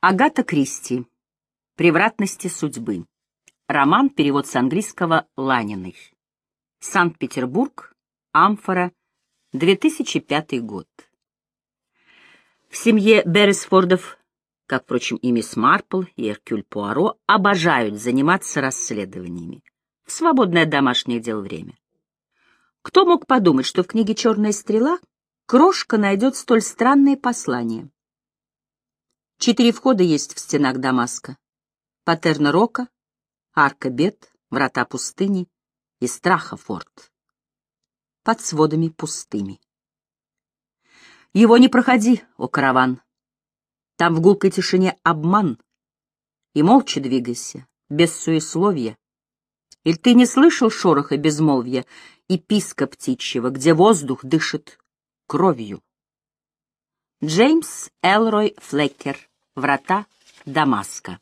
Агата Кристи. Превратности судьбы. Роман, перевод с английского Ланиной. Санкт-Петербург, Амфора, 2005 год. В семье Беррисфордов, как, впрочем, и мисс Марпл, и Эркюль Пуаро, обожают заниматься расследованиями. В свободное от домашних дел время. Кто мог подумать, что в книге «Черная стрела» крошка найдет столь странные послания? Четыре входа есть в стенах Дамаска. Патерна Рока, Арка Бет, Врата пустыни и Страха форт. Под сводами пустыми. Его не проходи, о караван. Там в гулкой тишине обман. И молча двигайся, без суесловия. Или ты не слышал шороха безмолвия и писка птичьего, где воздух дышит кровью? Джеймс Элрой Флеккер Врата Дамаска.